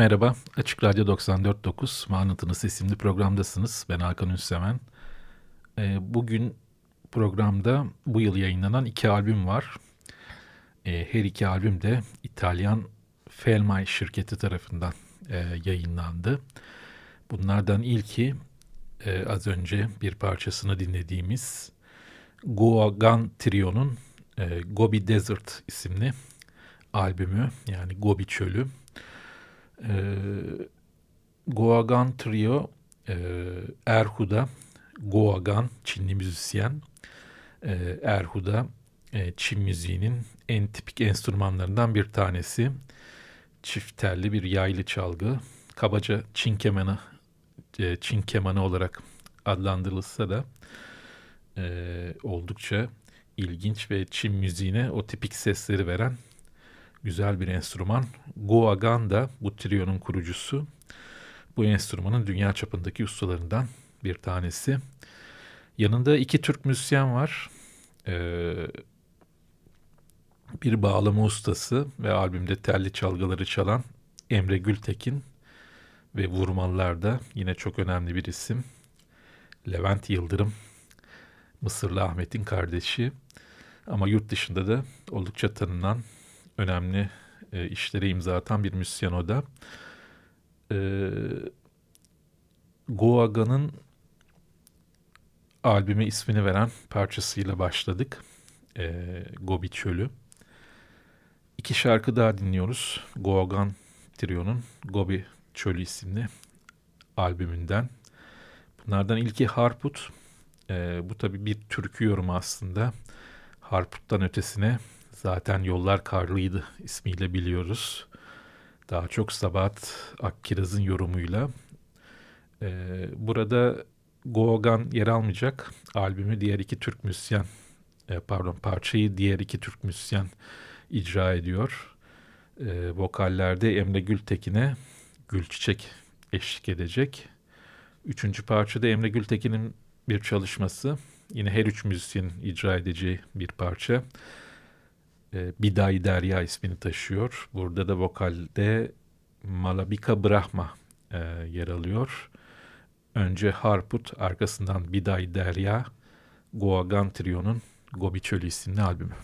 Merhaba, Açık Radyo 94.9 Manıtınız isimli programdasınız. Ben Hakan Ünsemen. Ee, bugün programda bu yıl yayınlanan iki albüm var. Ee, her iki albüm de İtalyan Felmay şirketi tarafından e, yayınlandı. Bunlardan ilki e, az önce bir parçasını dinlediğimiz Goagan Trio'nun e, Gobi Desert isimli albümü yani Gobi Çölü. Ee, Goagan Trio e, Erhu'da Goagan Çinli müzisyen e, Erhu'da e, Çin müziğinin en tipik enstrümanlarından bir tanesi. Çift telli bir yaylı çalgı. Kabaca Çin kemanı e, Çin kemanı olarak adlandırılsa da e, oldukça ilginç ve Çin müziğine o tipik sesleri veren güzel bir enstrüman. Goagan da bu trionun kurucusu. Bu enstrümanın dünya çapındaki ustalarından bir tanesi. Yanında iki Türk müzisyen var. Ee, bir bağlama ustası ve albümde telli çalgıları çalan Emre Gültekin ve vurmalılarda yine çok önemli bir isim. Levent Yıldırım, Mısırlı Ahmet'in kardeşi. Ama yurt dışında da oldukça tanınan, önemli e, işlere imza atan bir müzisyen o da. E, Goaga'nın albüme ismini veren parçasıyla başladık. E, Gobi Çölü. İki şarkı daha dinliyoruz. Goagan Trio'nun Gobi Çölü isimli albümünden. Bunlardan ilki Harput. E, bu tabi bir türkü yorumu aslında. Harput'tan ötesine zaten Yollar Karlıydı ismiyle biliyoruz. Daha çok Sabahat Akkiraz'ın yorumuyla. E, burada Gogan yer almayacak. Albümü diğer iki Türk müzisyen, e, pardon parçayı diğer iki Türk müzisyen icra ediyor. E, vokallerde Emre Gültekin'e Gülçiçek eşlik edecek. Üçüncü parçada Emre Gültekin'in bir çalışması. Yine her üç müzisyenin icra edeceği bir parça. E, Biday Derya ismini taşıyor. Burada da vokalde Malabika Brahma e, yer alıyor. Önce Harput, arkasından Biday Derya, Goagan Trio'nun Gobi Çölü isimli albümü.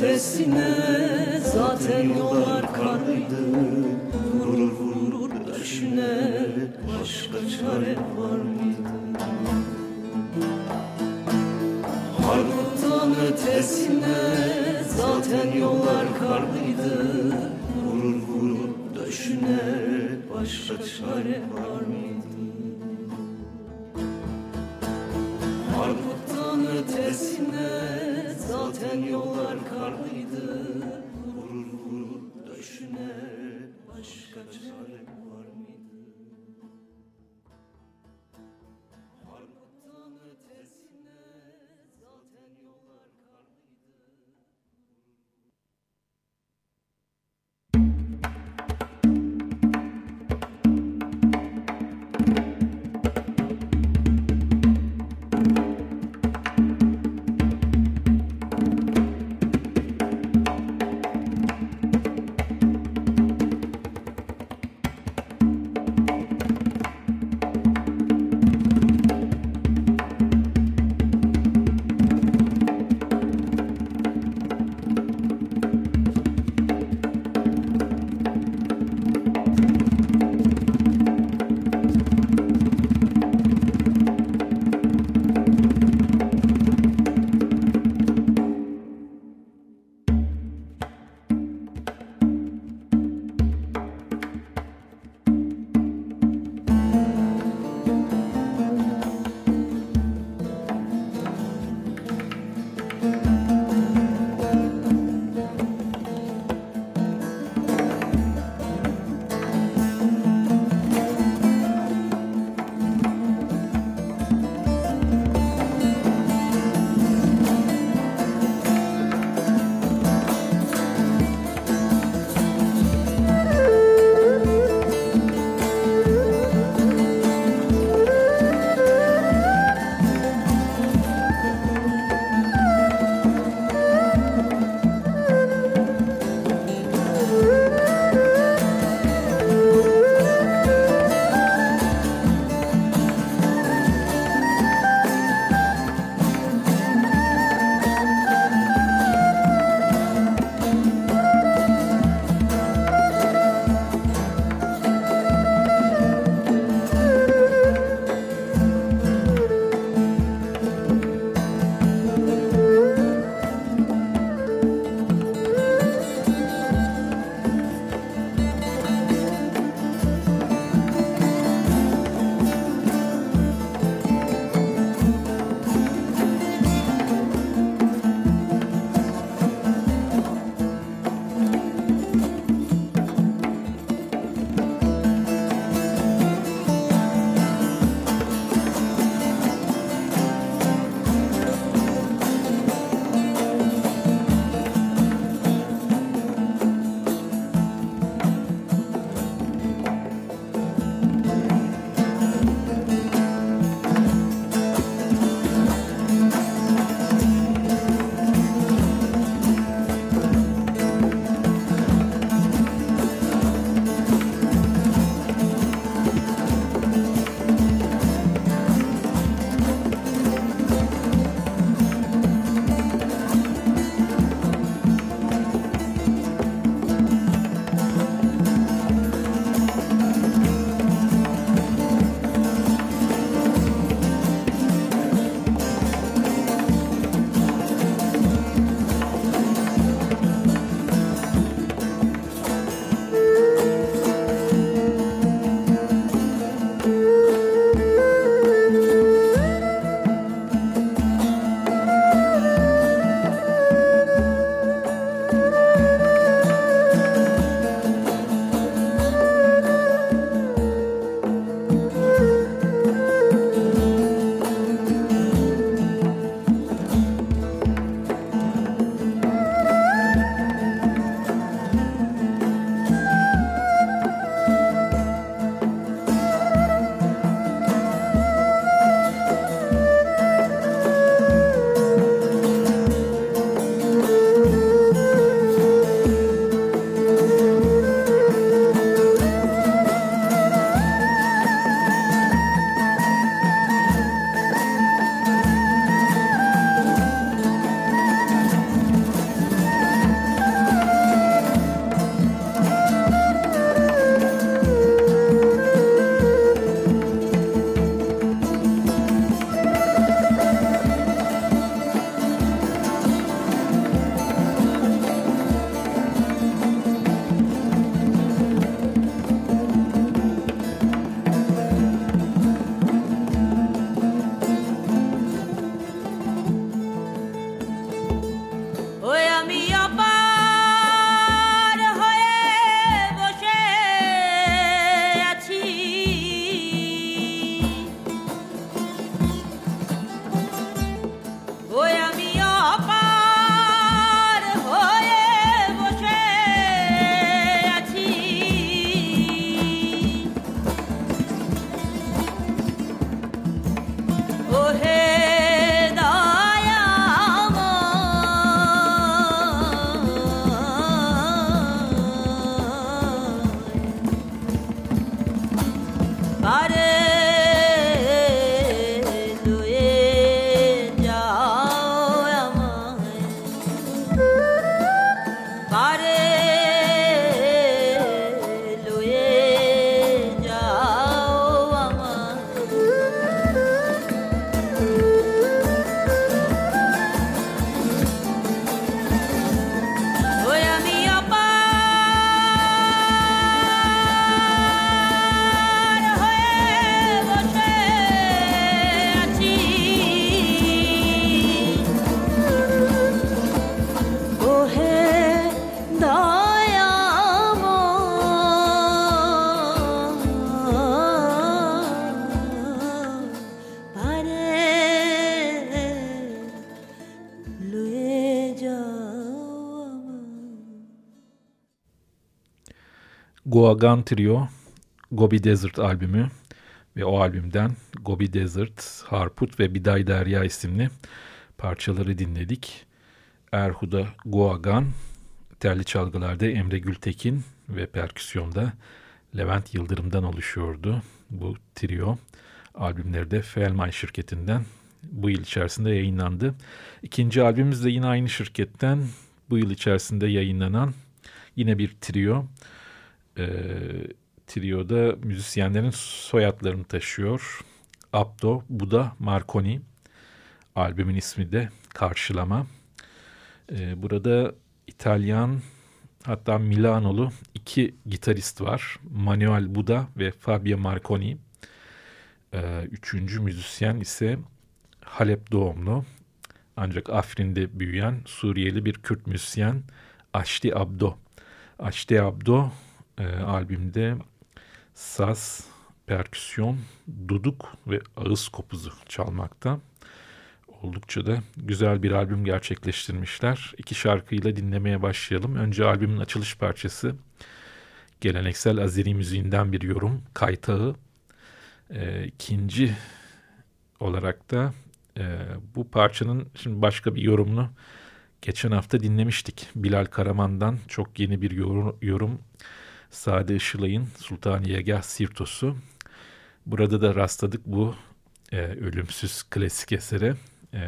sesine Zaten yollar karlıydı Vurur vurur düşüne Başka çare var mı? Goagan Trio Gobi Desert albümü ve o albümden Gobi Desert, Harput ve Biday Derya isimli parçaları dinledik. Erhuda Goagan, telli çalgılarda Emre Gültekin ve perküsyonda Levent Yıldırım'dan oluşuyordu. Bu trio albümleri de Felmay şirketinden bu yıl içerisinde yayınlandı. İkinci albümümüz de yine aynı şirketten bu yıl içerisinde yayınlanan yine bir trio. Ee, trioda müzisyenlerin soyadlarını taşıyor. Abdo, Buda, Marconi. Albümün ismi de Karşılama. Ee, burada İtalyan hatta Milanolu iki gitarist var. Manuel Buda ve Fabio Marconi. Ee, üçüncü müzisyen ise Halep doğumlu ancak Afrin'de büyüyen Suriyeli bir Kürt müzisyen Aşti Abdo. Aşti Abdo e, albümde saz, perküsyon, duduk ve ağız kopuzu çalmakta. Oldukça da güzel bir albüm gerçekleştirmişler. İki şarkıyla dinlemeye başlayalım. Önce albümün açılış parçası. Geleneksel Azeri müziğinden bir yorum. Kaytağı. E, ikinci olarak da e, bu parçanın şimdi başka bir yorumunu geçen hafta dinlemiştik. Bilal Karaman'dan çok yeni bir yorum. Sade Işılay'ın Sultaniyegah Sirtosu. Burada da rastladık bu e, ölümsüz klasik esere. E,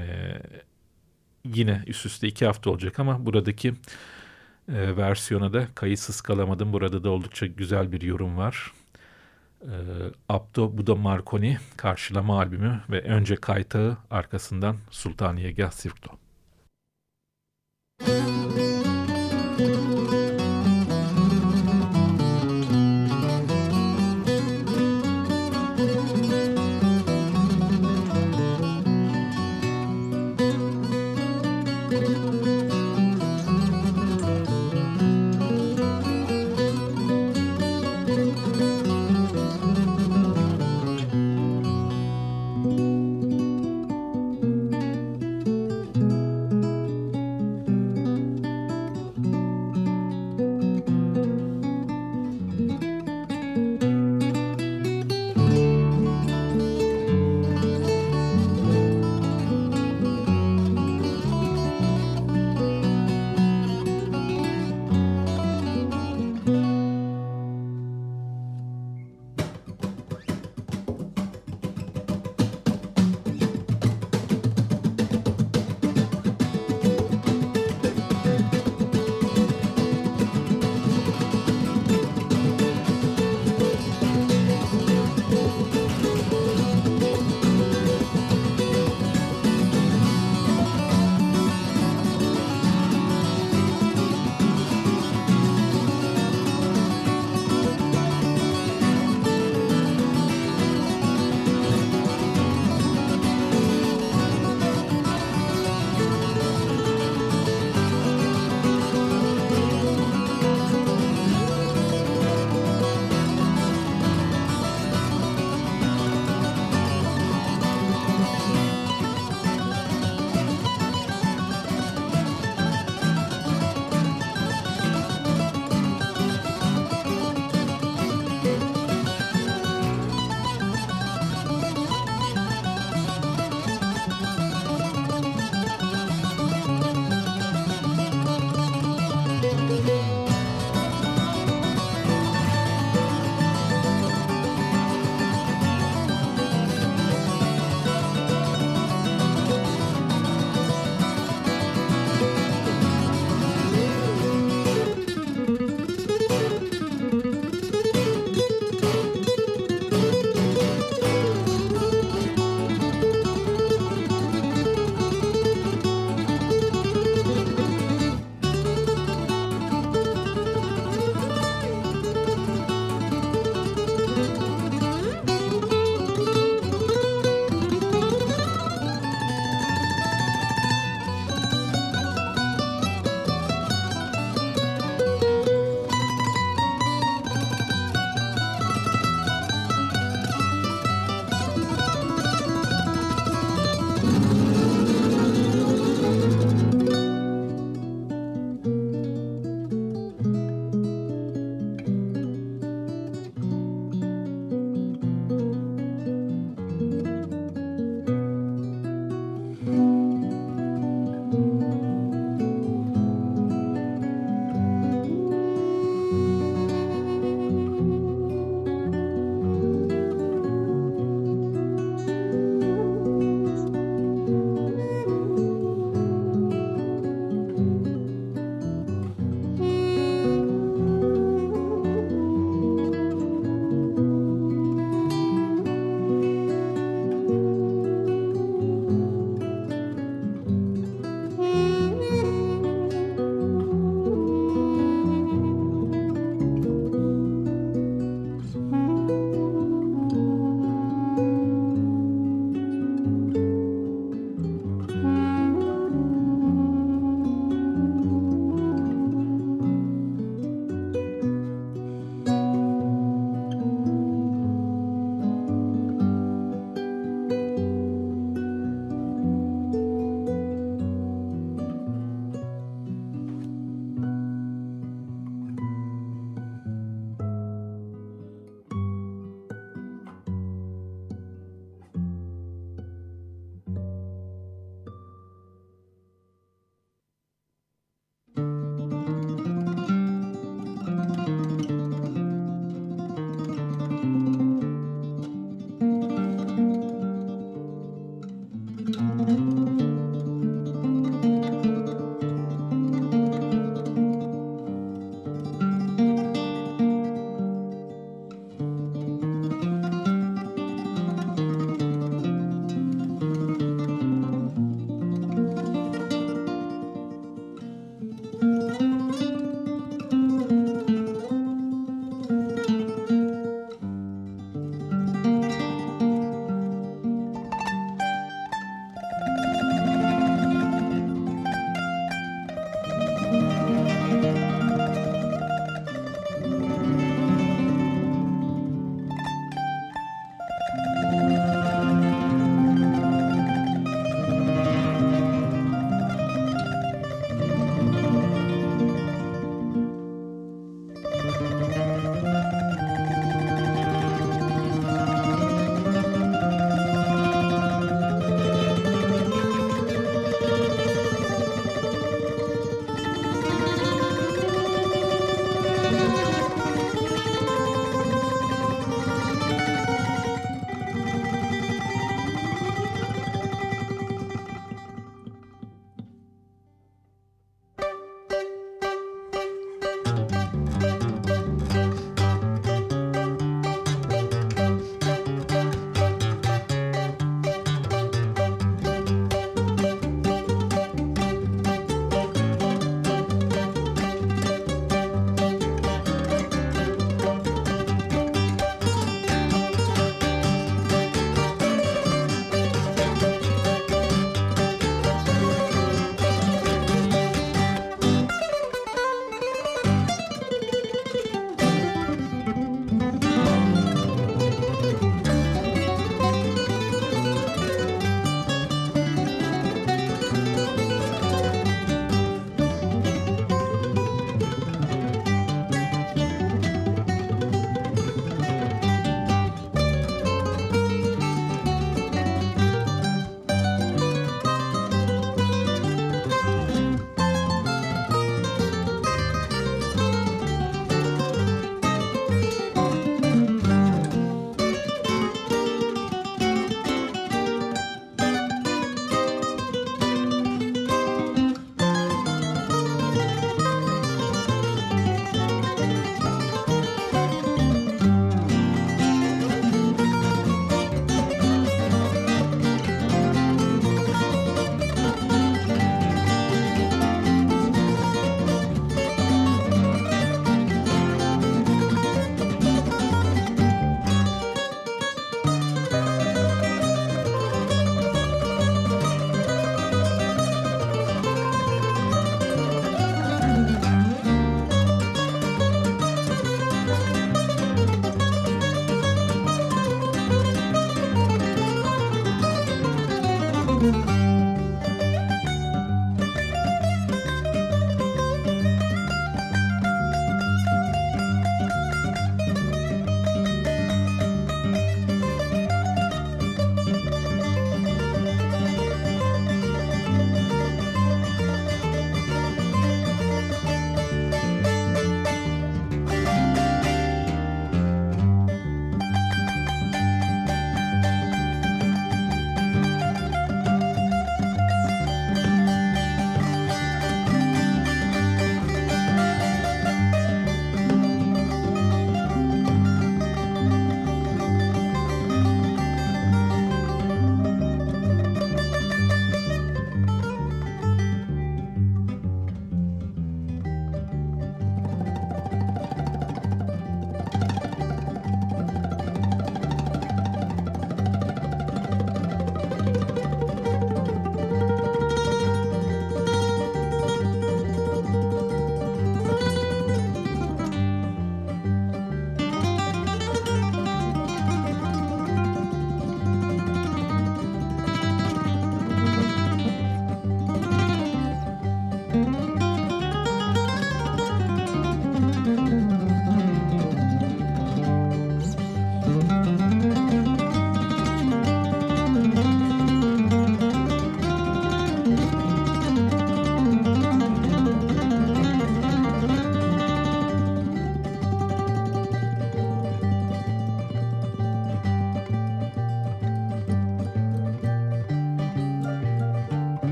yine üst üste iki hafta olacak ama buradaki e, versiyona da kayıtsız kalamadım. Burada da oldukça güzel bir yorum var. E, Abdo Buda Marconi karşılama albümü ve önce kaytağı arkasından Sultaniyegah Sirto. Müzik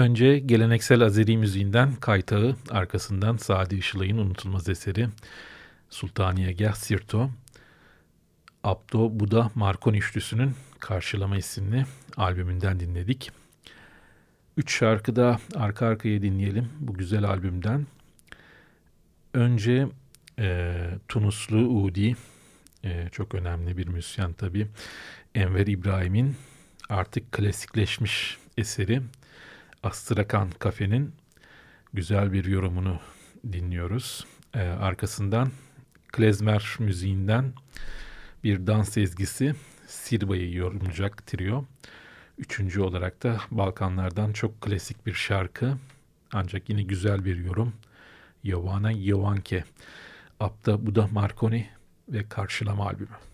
Önce geleneksel Azeri müziğinden Kaytağı, arkasından Sadi Işılay'ın unutulmaz eseri Sultaniye Gah Sirto, Abdo Buda Markon Üçlüsü'nün Karşılama isimli albümünden dinledik. Üç şarkı da arka arkaya dinleyelim bu güzel albümden. Önce e, Tunuslu Udi, e, çok önemli bir müzisyen tabii. Enver İbrahim'in artık klasikleşmiş eseri Astrakan Kafe'nin güzel bir yorumunu dinliyoruz. E, arkasından klezmer müziğinden bir dans ezgisi Sirba'yı yorumlayacak trio. Üçüncü olarak da Balkanlardan çok klasik bir şarkı ancak yine güzel bir yorum. Yovana Yovanke. Apta Buda Marconi ve Karşılama albümü.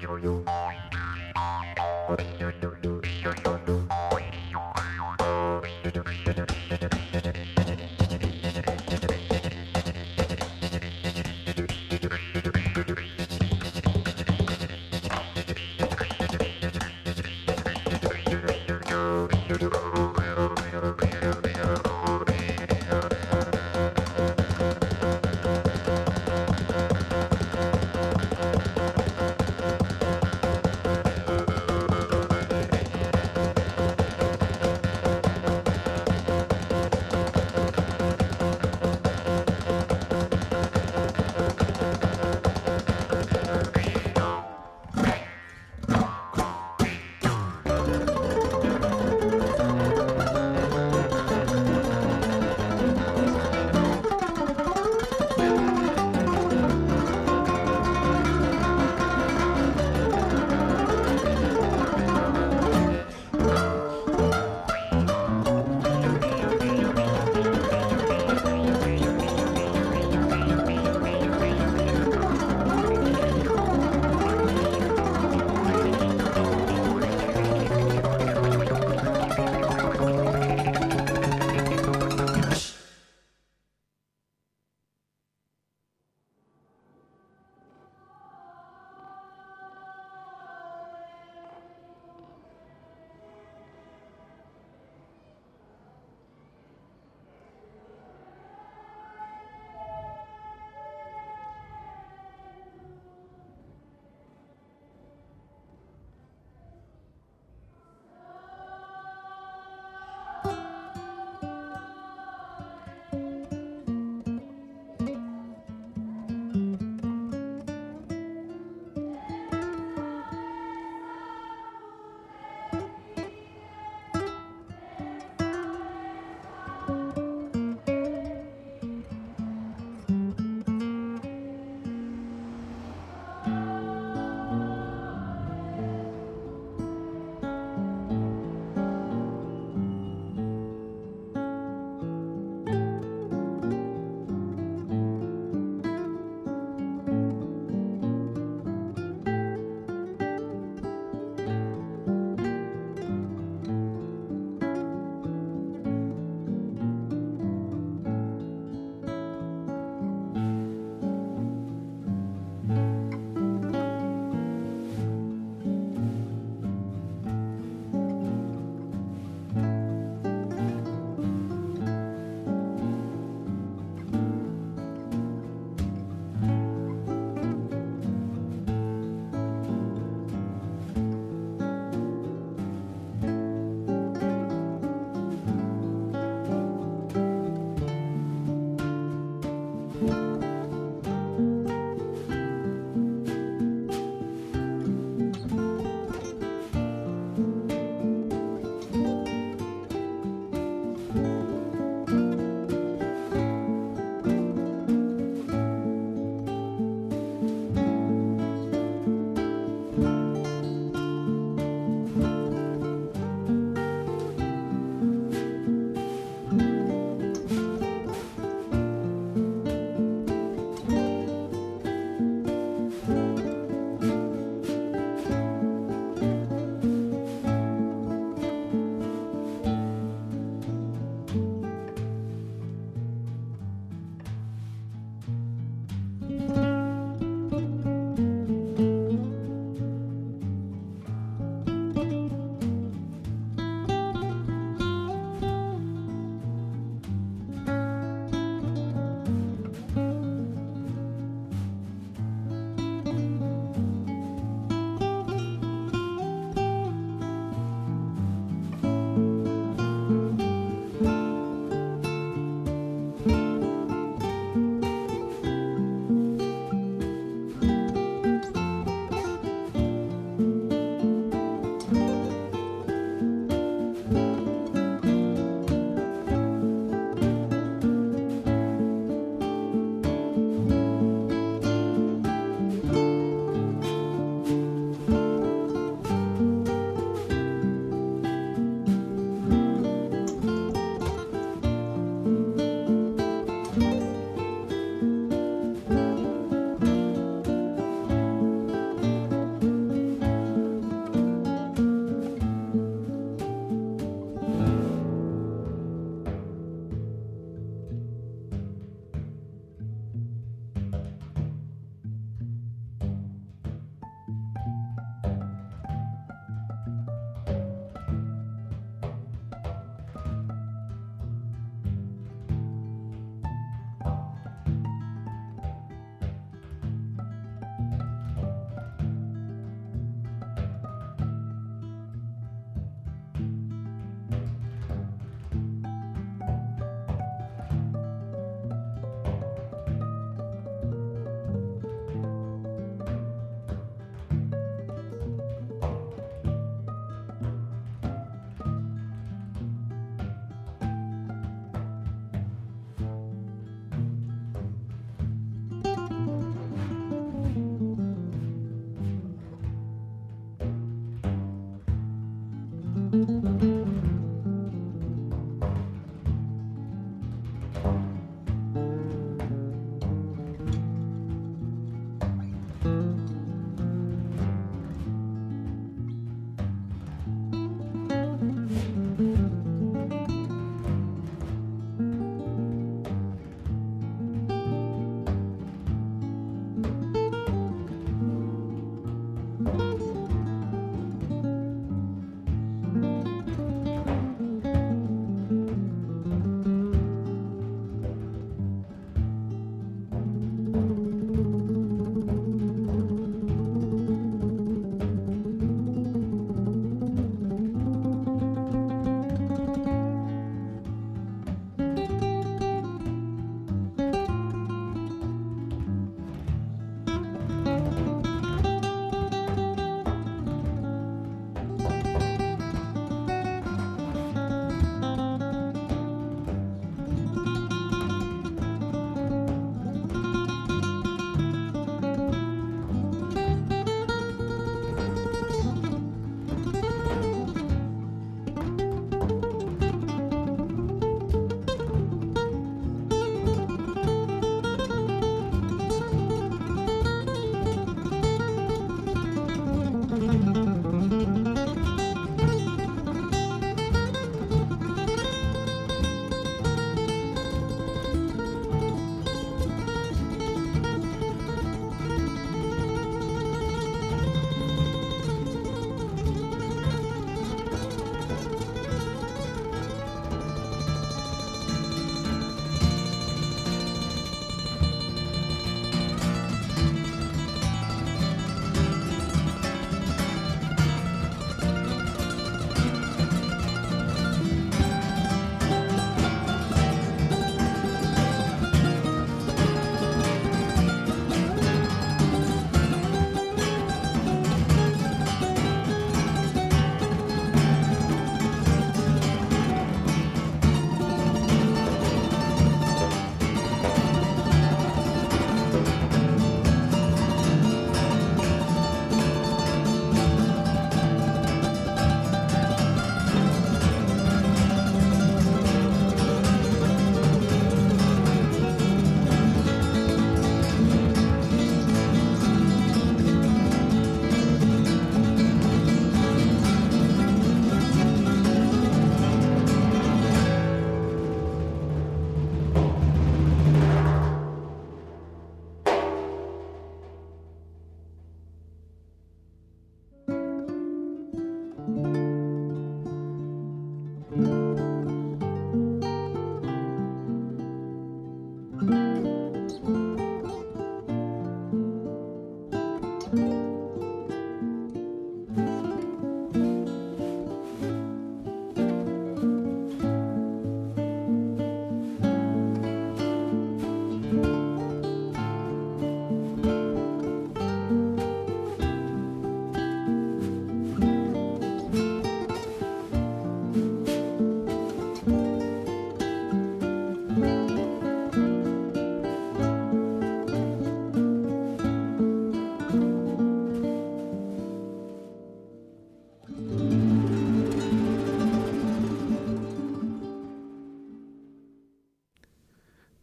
Yoyo.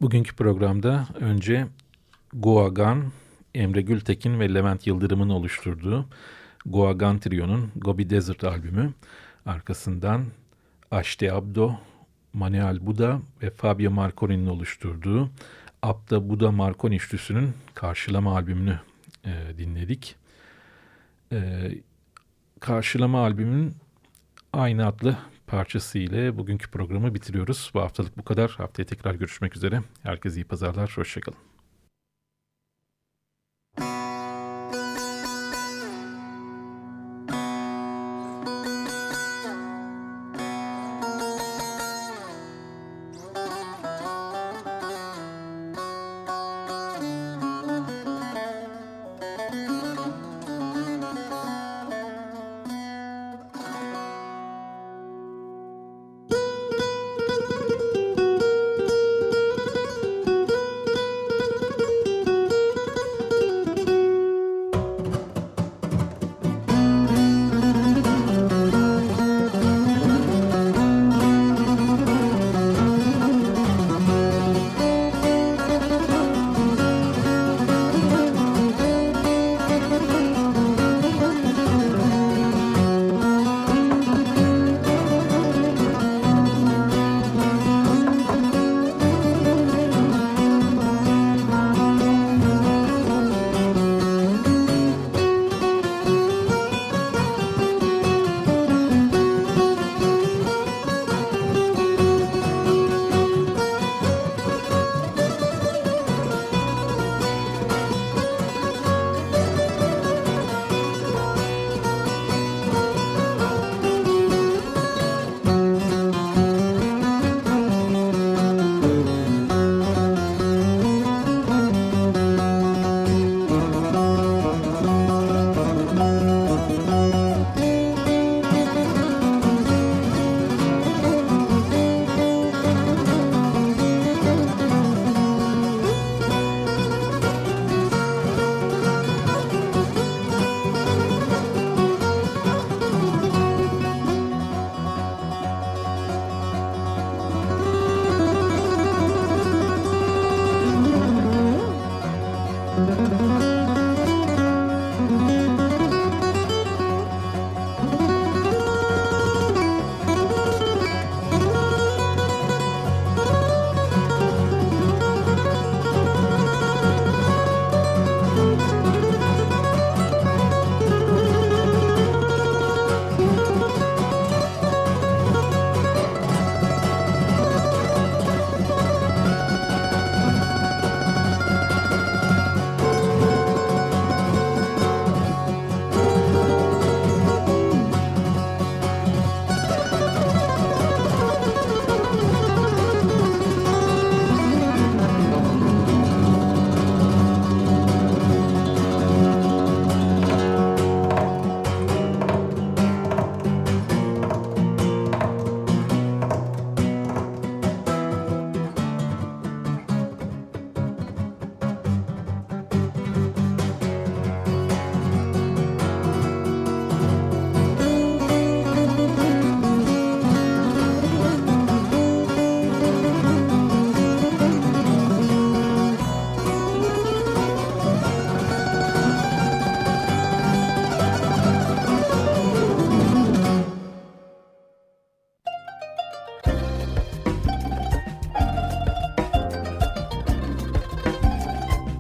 Bugünkü programda önce Goagan, Emre Gültekin ve Levent Yıldırım'ın oluşturduğu Goagan Trio'nun Gobi Desert albümü, arkasından Ashte Abdo, Manuel Buda ve Fabio Marconi'nin oluşturduğu Abda Buda Marconi üçlüsünün karşılama albümünü e, dinledik. E, karşılama albümünün aynı adlı parçası ile bugünkü programı bitiriyoruz. Bu haftalık bu kadar. Haftaya tekrar görüşmek üzere. Herkese iyi pazarlar. Hoşçakalın.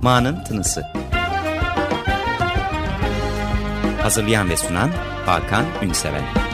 Ma'nın Tınısı. Hazırlayan ve sunan Hakan Ünseven.